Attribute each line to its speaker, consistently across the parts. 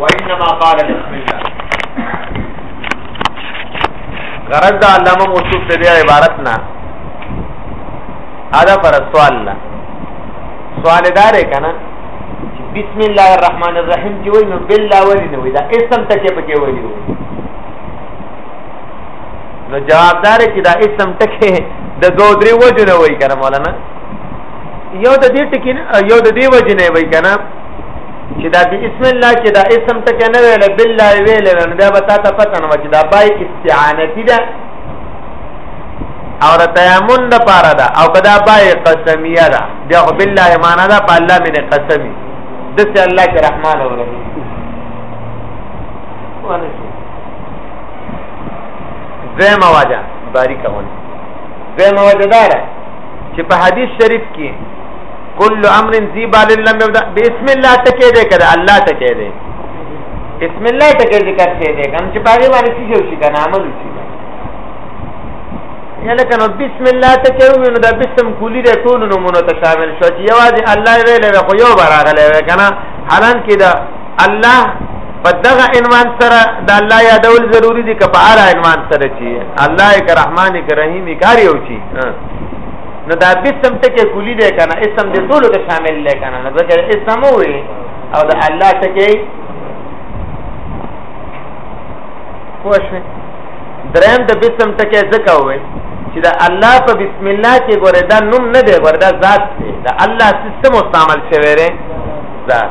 Speaker 1: وانما قال بسم الله غرض دا علامه موصوف د دې عبارت نه ادا پر سوال نه سوال دار کنه بسم الله الرحمن الرحیم چې وای نو بالله ولی نو دا اسم ته کې پکې وایو نو جوابدار چې دا اسم ټکه د دوه درې وجو نه وای کنه مولانا یو د دې ټکی یو د دې وجو نه وای کنه چې دا بسم الله چې دا اسم ټکه نه ویل بالله ویل نو بیا به تا ته پته نه چې دا بای استعانتی ده او تیمون د پاره ده او کدا بای قسمیه ده بیا خو بالله معنا ده په الله مې قسمی دسه الله کې رحمان او رحیم دویم وجه باریک هون دویم وجه دا ده چې په حدیث شریف کې کل امر ذی بال لم یبدا بسم الله تکې دې کړه الله تکې دې بسم الله تکې دې کړې دې کوم چې پاره باندې څه شي کنه عمل شي یله کنه بسم الله تکې ونه دا بسم کولی دې ټول نمونه ته شامل شو چې یوازې الله ویلې خو یو براغله کنه حالان کې دا الله په دغه عنوان سره د الله یادول ضروری دي که په اړه عنوان سره چی الله یک رحمان یک رحیم کاری او چی نو دا بسم ته کې کلی دی کنه اسم دې ټول ته شامل دی کنه نو ځکه اسم وي او د الله ته کې پوښښ درم د بسم ته کې ځکه وي چې دا الله په بسم الله کې ګوره دا نوم نه دی ګوره دا ذات دی دا الله سیستم استعمال شوی دی ذات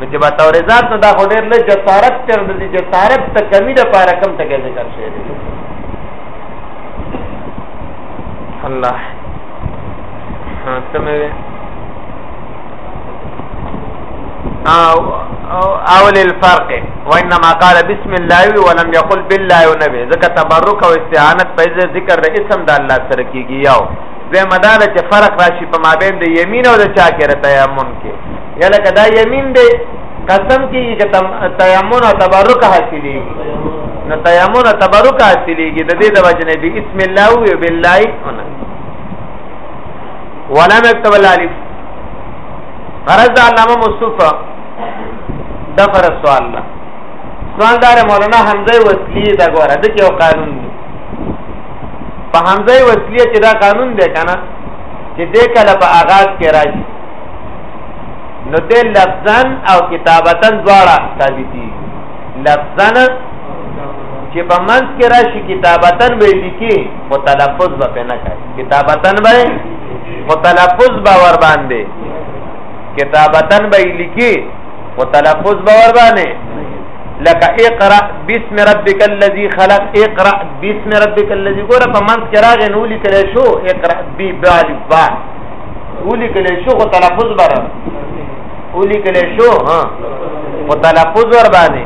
Speaker 1: نو چې با تورزات نو دا خو ډېر له جسارت تر دې جسارت ته کمی ده پاره کم ټکی ذکر شوی دی الله ها سمې او اول الفرق وانما قال بسم الله ولم يقل بالله نبي ذکر تبرک او استعانت په ذکر د اسم د الله سره کیږي یو زمدار چې فرق راشي په مابین د یمین او د چا کې رته یا مونږ کې یا لکه دا یمین دی قسم کیږي چې تیمون او تبرک حاصلېږي نو تیمون او تبرک حاصلېږي د دې د وجنه به بسم الله او بالله ولا مكتب الالف غرض د علامه مصطفی د فر سوال الله سوال دار مولانا حمزه وسلی دا ګوره د یو قانون دی په حمزه وسلی چې دا قانون دی کنه چې دې کله په آغاز کې راځي نو د لفظا او کتابتا دواړه ثابتي لفظا چې په منځ کې راشي کتابتا به لیکي او تلفظ به نه کوي کتابتا به او تلفظ به ور باندې کتابتا به لیکي او تلفظ به ور باندې لکه اقرا بسم ربک الذی خلق اقرا بسم ربک الذی ګوره په منځ کې راغی نو لیکل شو اقرا بی بالف اولی کلی شو خو تلفظ بر اولی کلی شو ها خو تلفظ ور باندې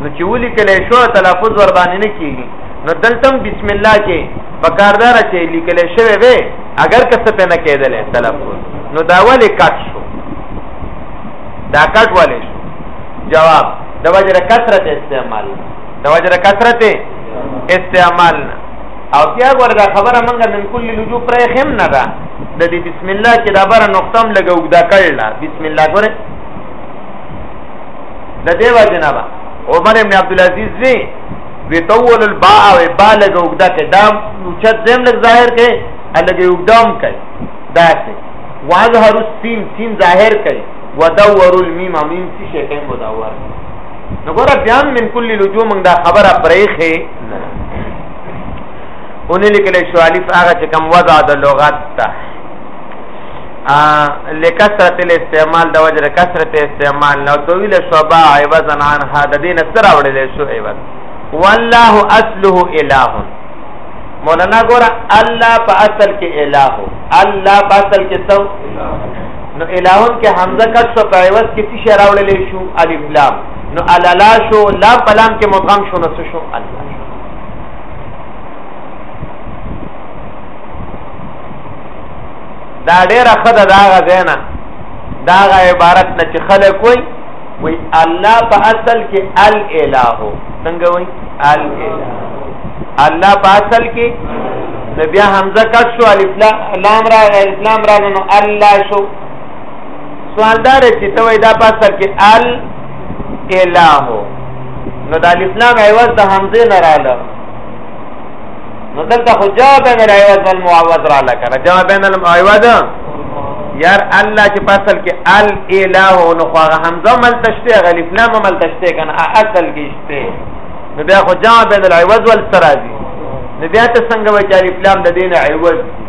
Speaker 1: نو چې اولی کلی شو تلفظ ور باندې نه کیږي نو دلته بسم الله کې پکاردار چې لیکل شوی وي اگر کڅ په نه کېدل تلفظ نو دا ولې کټ شو دا کټ ولې شو جواب د وجره کثرت استعمال د وجره کثرت استعمال نه او بیا ګور دا خبره منګه من کل لجو پر خیم نه ده د دې بسم الله کې دا بره نقطم لګو دا کړل بسم الله ګوره د دې وجنه با عمر ابن عبد العزيز وی وی طول الباء و با لګو دا کې دا اوچت زم لګ ظاهر کې الګي وګدام کوي دا څه واظهر السين سين ظاهر کوي ودور الميم ميم څه شي کوي مدور نو ګوره بیا من کل لجو موږ دا خبره پرېخه اونې لیکل شو الف هغه چې کوم وضع د لغت ته لکثرت الاستعمال د وجر کثرت استعمال نو طویل شبا عوضا عن هذا دین سر اورل شو عوض والله اصله اله مولانا ګور الله په اصل کې اله الله په اصل کې څو نو الهون کې حمزه کټ شو په عوض کې څه راوړل شو الف لام نو الالا شو لا پلام کې مدغم شو نو شو الله دا ډیره خده دا غزینا دا غ عبارت نه چې خلک وای وای الله په اصل کې ال الہ څنګه وای ال الہ الله په اصل کې نبي حمزه کښ شو الف لام را الف لام را نو الله شو سوال دار چې ته وای دا پاسه کې ال الہ نو د اسلام عوض د حمزه نه رااله نو دلته خو جواب بین العوض والمعوض را لکه جواب بین العوض یار الله چې پاسل کې ال الہ نو خو حمزه مل تشته غلیف لام مل تشته کنه اصل کې شته نو بیا خو جواب بین العوض والترازی نو بیا ته څنګه وایي چې الف لام د دین عوض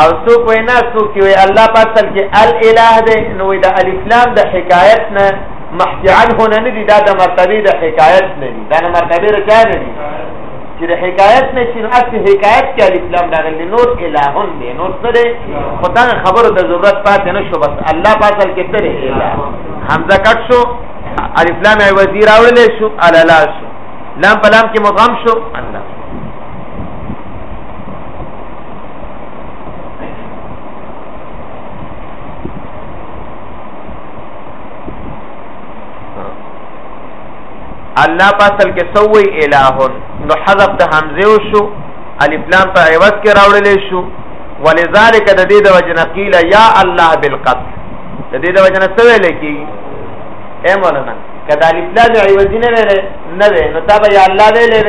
Speaker 1: او څوک وینا څوک وی الله په اصل کې الاله دی نو د الاسلام د حکایت نه محکی عنه نه ندی دا د مرتبه د حکایت نه دی دا د مرتبه رچا نه دی چې د حکایت نه چې اصل حکایت کې الاسلام راغلی نور الهون دی نور څه دی خدای خبرو د ضرورت پاتې نه شو بس الله په اصل کې تر اله حمزه کټ شو الاسلام ای وزیر اورل شو الالا شو لام په لام کې مغم شو الله الله پاسل کې سوې الہون نو حذف د حمزه وشو الف لام په عوض کې راوړل شو ولذالک د دې د وجنه قیل یا الله بالقتل د دې د وجنه سوې لکی اے مولانا کدا الف لام عوض نه ویل نه نو تابع یا الله ویل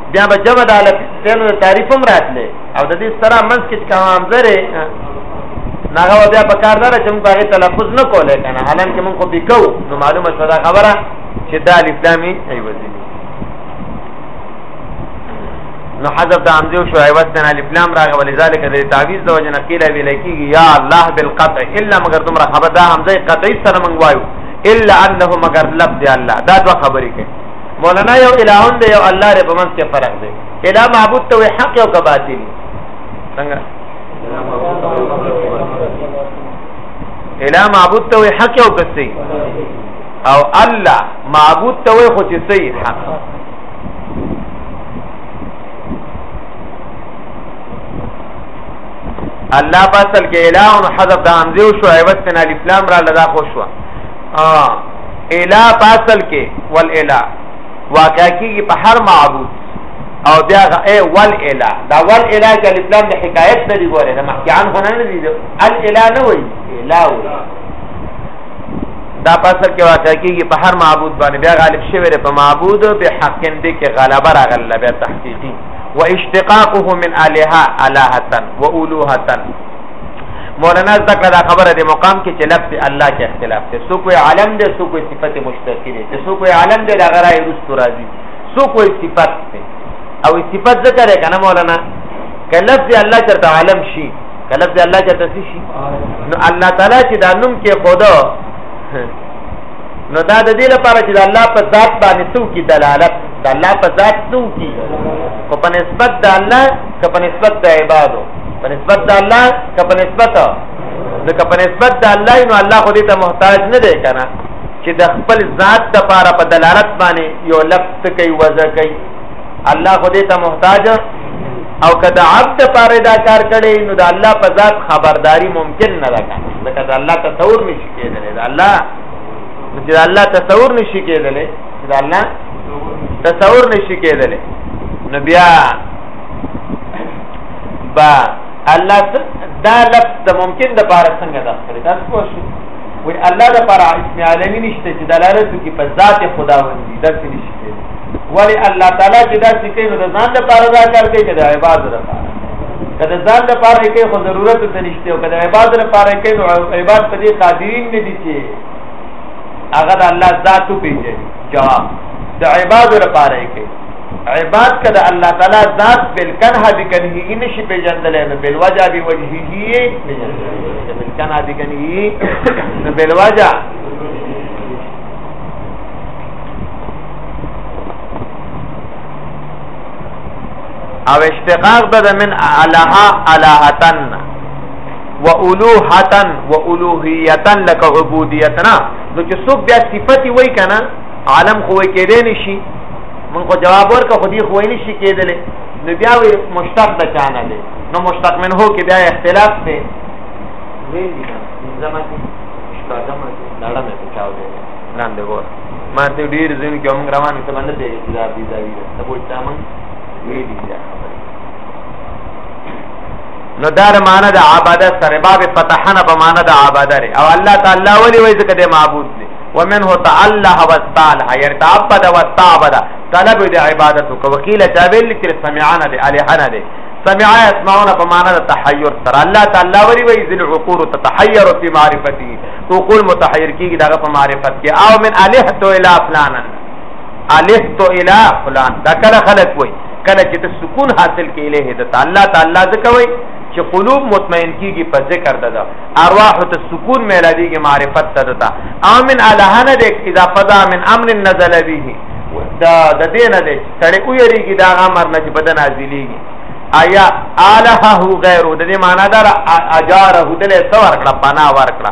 Speaker 1: بیا به جمع د الف تینو د تعریف هم راتلې او د دې سره منځ کې کوم همزره ناغه بیا په کار دار چې موږ هغه تلفظ نه کولای کنه حالان کې موږ خو بکو نو معلومه شوه دا خبره چې د الف لامي ایوځي نو حذف د همزه او شعیبت نه الف لام راغه ولذالک د تعویذ د وجنه قیل ویل کیږي یا الله بالقطع الا مگر تمره خبر دا همزه قطعی سره منغوایو الا انه مگر لفظ الله دا دوه خبرې کوي مولانا یو الہون دی یو الله دی په منځ کې فرق دی الہ معبود ته حق او کباطل څنګه الہ معبود ته حق او کسي او الله معبود ته خو چې صحیح حق الله فاصل کې الہ حذف د همزه او شعیبت نه الف لام را لدا خوشوا اه الا پاسل کې ول الا واقع کیږي په هر معبود او بیا ای ول الا دا ول الا چې الف لام د حکایت نه دی ګوره دا مخکې عنه نه دی ال الا نه وایي الا وایي دا پاسل کې واقع کیږي په هر معبود باندې بیا غالب شوی دی په معبود به حقن دی کې غلبه راغله بیا تحقیقی واشتقاقه من الها الهتن واولوهتن مولانا ذکر دا خبره د مقام کې چې لفظ الله کې اختلاف دی سو کوئی عالم دی سو کوئی صفت مشترکی دی سو کوئی عالم دی دا غرای رستو راځي سو کوئی صفت دی او صفت ذکر ہے کنه مولانا که لفظ الله چرته عالم شي که لفظ الله چرته شي نو الله تعالی چې دا نوم کې خدا نو دا د دې لپاره چې د الله په ذات باندې څو کی دلالت د الله په ذات څو کی او په نسبت د الله که په نسبت د عبادو په نسبت د الله که په نسبت نو که په نسبت د الله نو الله خو دې ته محتاج نه دی کنه چې د خپل ذات لپاره په دلالت باندې یو لفظ کوي وضع کوي الله خو دې ته محتاج او کدا عبد لپاره دا کار کړي نو د الله په ذات خبرداري ممکن نه ده کنه ځکه د الله تصور نشي کېدلې دا الله چې دا الله تصور نشي کېدلې چې دا الله تصور نشي کېدلې نو بیا با الله دا لفظ د ممکن د پاره څنګه د خپل دا څه شو وی الله د پاره اسم عالمي نشته چې دلالت کوي په ذات خداوندی درته نشي ولی الله تعالی چې دا څه کوي نو د ځان لپاره دا کار کوي چې د عبادت لپاره کله ځان لپاره کوي خو ضرورت ته نشته او کله عبادت لپاره کوي نو عبادت په دې قادرین نه دي چې هغه د الله ذات پیژني جواب د عبادت لپاره کوي عبادت کده الله تعالی ذات بالکنه بکنه نشي پیژندل نو بل وجه به وجهه بالکنه بکنه نو بل وجه او اشتقاق د من الها الهتن و الوهتن و الوهیتن لک عبودیتنا نو چې څوک بیا صفتی وای کنه عالم خو کېدې نشي مونږ خو جواب ورکړه خو دې خو ویل شي کېدل نو بیا وی مشتق د چانه دی نو مشتق منه کې بیا اختلاف دی ویل دي زمکه شپږم لړم ته چاو دی لاندې ګور ما ته ډیر زین کې موږ روان ته باندې ته چې دا دې دا وی ته پوښتنه موږ وی دي دا نو دا معنا د عبادت سره باب فتحنا په معنا د عبادت او الله تعالی ولی وای ځکه د معبود دی ومنه تعالی واستعال هير تعبد واستعبد طلب د عبادت کو وکیل چابل چې سمعنا د الہنا دی سمع اسمعون په معنا د تحیر سره الله تعالی ولی وای ذل عقور تتحیر فی معرفته عقول متحیر کیږي دغه په معرفت کې او من الہ تو الی فلان الہ تو الی فلان دا کله خلق وای کله چې ته سکون حاصل کې الیه د تعالی تعالی ذکر وای چې قلوب مطمئن کیږي په ذکر ددا ارواح ته سکون میلاویږي معرفت ته دتا امن الہانه د اذا فضا من امر نزل به دا د دینه دې سړی ویریږي دا امر نه چې بدن ازلیږي آیا الہه غیره د دې معنی دار اجاره دلې څور کړه پنا ور کړه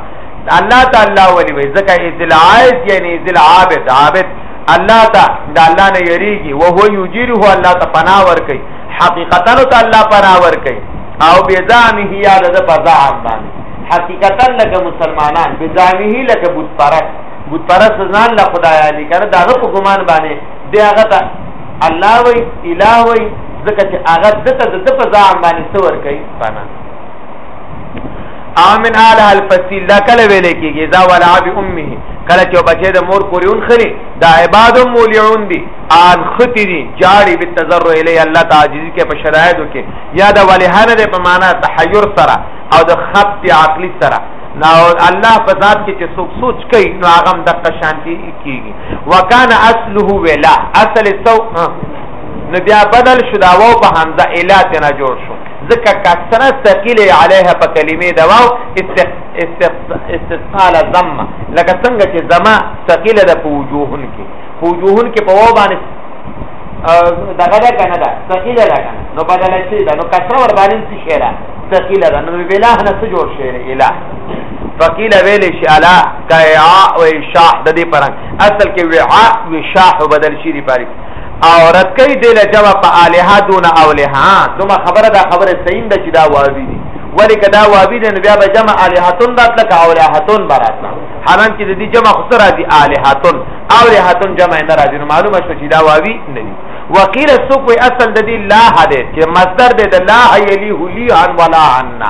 Speaker 1: الله تعالی ولی وی ځکه ذل عائد یعنی ذل عابد عابد الله ته د الله نه یریږي او هو یجیره الله ته پنا ور کوي حقیقتا ته الله پنا ور کوي او بزامه یا د فضا باندې حقیقتا لکه مسلمانان بزامه لکه بت پرست بت پرست ځان له خدای علی کړه داغه په ګمان باندې دی هغه ته الله وای اله وای ځکه چې هغه دته د په ځان باندې څور کوي فنا امن اعلی الفصیل دا کله ویلې کېږي ذا ولا ابي امه کله چې بچې د مور پورې اون خري دا عباد مولیون دي ان ختی دي جاړي به تزرع الی الله تعالی کې په شرایطو کې یا د ولهانه د په معنا تحیر سره او د خط عقلی سره نو الله په ذات کې چې څوک سوچ کوي نو هغه د قشانتی کیږي وکانه اصله ولا اصل سو نو بیا بدل شو دا واو په حمزه الا تنا جوړ شو ځکه کثرت ثقيله عليها په کلمې دا واو استثقال ضمه لکه څنګه چې ضمه ثقيله د وجوهن کې وجوهن کې په واو باندې دغه ده کنه ده ثقيله ده کنه نو بدل شي دا نو کثرت ور باندې شي را ثقيله ده نو بلا نه څه جوړ شي اله فقیل ویل شي الا کایا و شاح د دې پرنګ اصل کې وعاء و شاح بدل شي دی پاري او رد کوي د لجوا په الها دون اولها دومره خبره دا خبره صحیح ده چې دا واوی دي ولی کدا واوی دي نو بیا به جمع الهاتون راتله کا اولهاتون براتله حالان کې د دې جمع خسر راځي الهاتون اولهاتون جمع نه راځي نو معلومه شو چې دا واوی نه دي وقيل سوق اصل د دې لا هده چې مصدر د لا هيلی هلی عن ولا عنا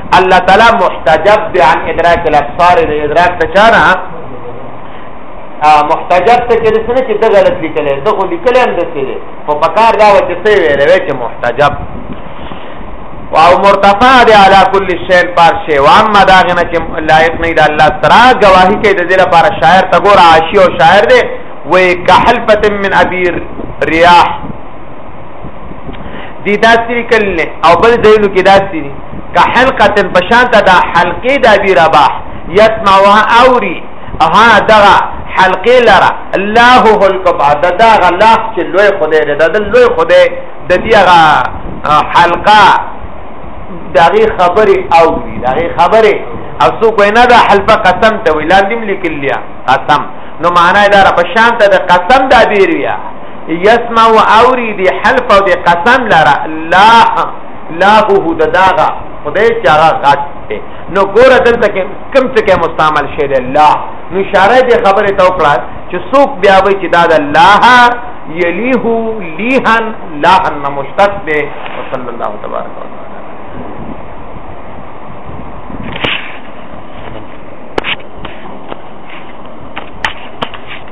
Speaker 1: الله تعالی محتجب دی عن ادراک الابصار د ادراک ته چانه محتجب ته چې څنګه چې د غلط لیکل دی خو لیکل هم دسي دی خو په کار دا و چې څه ویلې چې محتجب او مرتفع دی علی کل شین پر شی و اما دا غنه چې لایق نه دی الله تعالی گواہی کوي د دې لپاره شاعر ته ګور عاشی او شاعر دی وې کحلفت من ابیر ریاح دی داسې لیکل نه او بل ځایونو کې داسې دي که حلقه پشانته دا حلقې د ابي رباح يسمعها اوري ها دغه حلقې لره الله الکبا دا دغه الله چې لوی خدای دی دا د لوی خدای د دې هغه حلقه دغه خبره اوري دغه خبره او څوک نه دا حلقه قسم ته ویل دیم لیکل لیا قسم نو معنا دا را پشانته د قسم د ابي ریا یسمع و اوری دی حلف او دی قسم لرا لا لا هو د داغه خدای چې هغه غټ دی نو ګوره دلته کې کم څه کې مستعمل شی دی لا نو اشاره دې خبره ته وکړه چې څوک بیا وایي چې دا د الله یلیه لیهن لاهن مشتق دی وصلی الله تبارک وتعالى